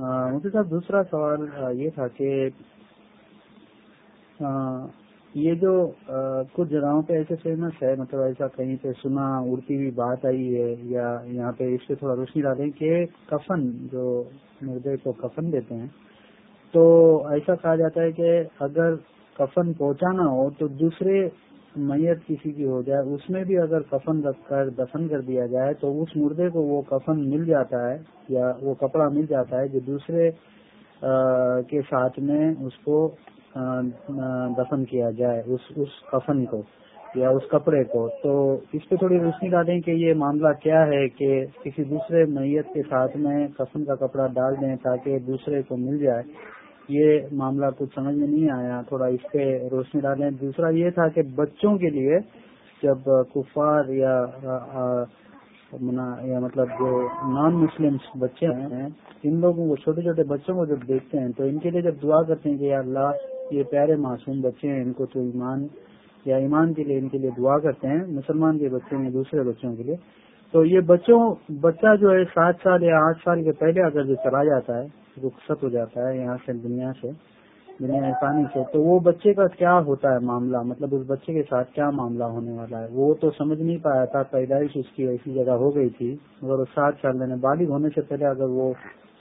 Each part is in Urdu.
مجھے صاحب دوسرا سوال یہ تھا کہ یہ جو کچھ جگہوں پہ ایسے فیمس ہے مطلب ایسا کہیں پہ سنا، اڑتی ہوئی بات آئی ہے، یا یہاں پہ اس پہ تھوڑا روشنی ڈالیں کہ کفن، جو مردے کو کفن دیتے ہیں، تو ایسا کہا جاتا ہے کہ اگر کفن پہنچانا ہو تو دوسرے میت کسی کی ہو جائے، اس میں بھی اگر کفن رکھ کر دفن کر دیا جائے تو اس مردے کو وہ کفن مل جاتا ہے یا وہ کپڑا مل جاتا ہے جو دوسرے کے ساتھ میں اس کو دفن کیا جائے، اس اس کفن کو یا اس کپڑے کو۔ تو اس پہ تھوڑی روشنی ڈالیں کہ یہ معاملہ کیا ہے کہ کسی دوسرے میت کے ساتھ میں کفن کا کپڑا ڈال دیں تاکہ دوسرے کو مل جائے۔ یہ معاملہ کچھ سمجھ میں نہیں آیا، تھوڑا اس پہ روشنی ڈالیں۔ دوسرا یہ تھا کہ بچوں کے لیے جب کفار یا یا مطلب جو نان مسلم بچے ہیں، ان لوگوں کو، چھوٹے چھوٹے بچوں کو جب دیکھتے ہیں، تو ان کے لیے جب دعا کرتے ہیں کہ یا اللہ، یہ پیارے معصوم بچے ہیں، ان کو تو ایمان، یا ایمان کے لیے، ان کے لیے دعا کرتے ہیں، مسلمان کے بچے ہیں، دوسرے بچوں کے لیے۔ تو یہ بچوں، بچہ جو ہے، سات سال یا آٹھ سال کے پہلے اگر جو چلا جاتا ہے رخصت ہو جاتا ہے یہاں سے دنیا سے، دنیا آسانی سے۔ تو وہ بچے کا کیا ہوتا ہے معاملہ؟ مطلب اس بچے کے ساتھ کیا معاملہ ہونے والا ہے؟ وہ تو سمجھ نہیں پایا تھا، پیدائش اس کی ایسی جگہ ہو گئی تھی۔ مگر سات سال میں بالغ ہونے سے پہلے اگر وہ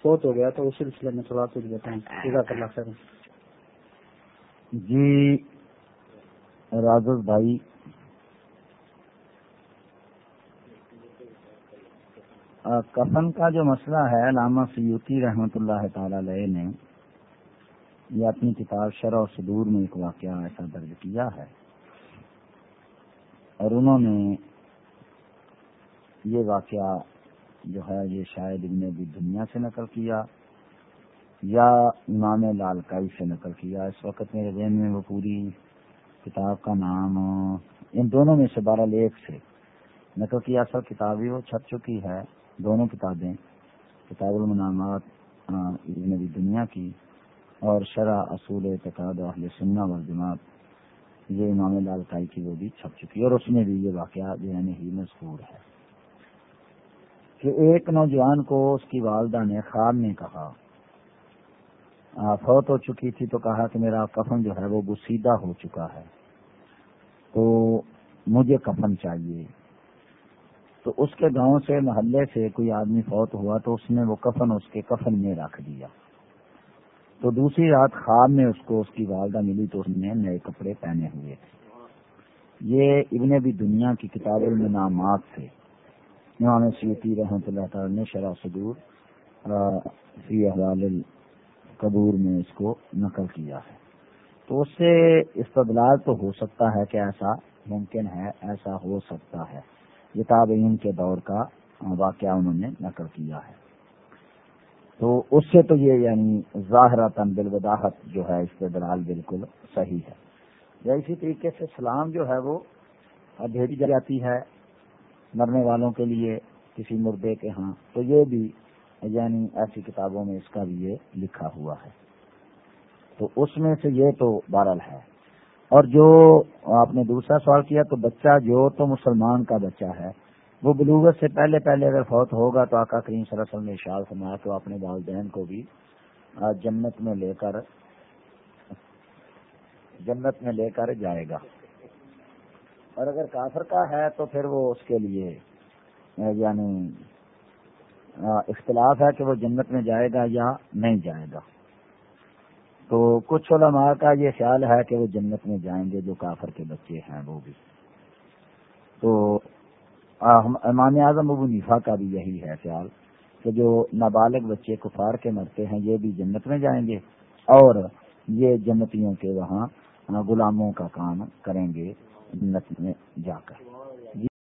فوت ہو گیا تو اس سلسلے میں تھوڑا کچھ بتائیں۔ جزاک اللہ خیر جی راجد بھائی کفن کا جو مسئلہ ہے، علامہ سیوتی رحمت اللہ تعالی علیہ نے یہ اپنی کتاب شرح و صدور میں ایک واقعہ ایسا درج کیا ہے۔ اور انہوں نے یہ واقعہ جو ہے، یہ شاید ان بھی دنیا سے نقل کیا یا امام لال کائی سے نقل کیا۔ اس وقت میرے ذہن میں وہ پوری کتاب کا نام، ان دونوں میں سے بارہ لیک سے۔ نقل کیا اصل کتابی وہ چھپ چکی ہے۔ دونوں کتابیں، کتاب المنامات نبی دنیا کی اور شرح اصول اعتقاد اہل سننا و جماعت یہ امام لال کائی کی وہ بھی چھپ چکی اور اس میں بھی یہ واقعہ ذہن یعنی ہی مشہور ہے۔ کہ ایک نوجوان کو اس کی والدہ نے خواب میں کہا فوت ہو چکی تھی تو کہا کہ میرا کفن جو ہے وہ گسیدہ ہو چکا ہے، تو مجھے کفن چاہیے۔ تو اس کے گاؤں سے محلے سے کوئی آدمی فوت ہوا تو اس نے وہ کفن اس کے کفن میں رکھ دیا۔ تو دوسری رات خواب میں اس کو اس کی والدہ ملی تو اس نے نئے کپڑے پہنے ہوئے تھے۔ یہ ابن بھی دنیا کی کتاب المنامات سے امام سیتی رحمۃ اللہ تعالی نے شرح صدور فی حوال قبور میں اس کو نقل کیا ہے۔ تو اس سے استدلال تو ہو سکتا ہے کہ ایسا ممکن ہے، ایسا ہو سکتا ہے۔ یہ تابعین کے دور کا واقعہ انہوں نے نقل کیا ہے۔ تو اس سے تو یہ یعنی ظاہر تن بالوداحت جو ہے اس استدلال بالکل صحیح ہے۔ یا اسی طریقے سے سلام جو ہے وہ بھیجی جاتی ہے مرنے والوں کے لیے کسی مردے کے ہاں تو یہ بھی یعنی ایسی کتابوں میں اس کا بھی یہ لکھا ہوا ہے۔ تو اس میں سے یہ تو بارل ہے۔ اور جو آپ نے دوسرا سوال کیا تو بچہ جو تو مسلمان کا بچہ ہے، وہ بلوغت سے پہلے پہلے اگر فوت ہوگا تو آقا کریم صلی اللہ علیہ وسلم نے اشار فرمایا تو اپنے والدین کو بھی جنت میں لے کر، جنت میں لے کر جائے گا۔ اور اگر کافر کا ہے تو پھر وہ اس کے لیے یعنی اختلاف ہے کہ وہ جنت میں جائے گا یا نہیں جائے گا۔ تو کچھ علماء کا یہ خیال ہے کہ وہ جنت میں جائیں گے، جو کافر کے بچے ہیں وہ بھی۔ تو امام اعظم ابو نیفا کا بھی یہی ہے خیال کہ جو نابالغ بچے کفار کے مرتے ہیں، یہ بھی جنت میں جائیں گے اور یہ جنتیوں کے وہاں غلاموں کا کام کریں گے جنت میں جا کر۔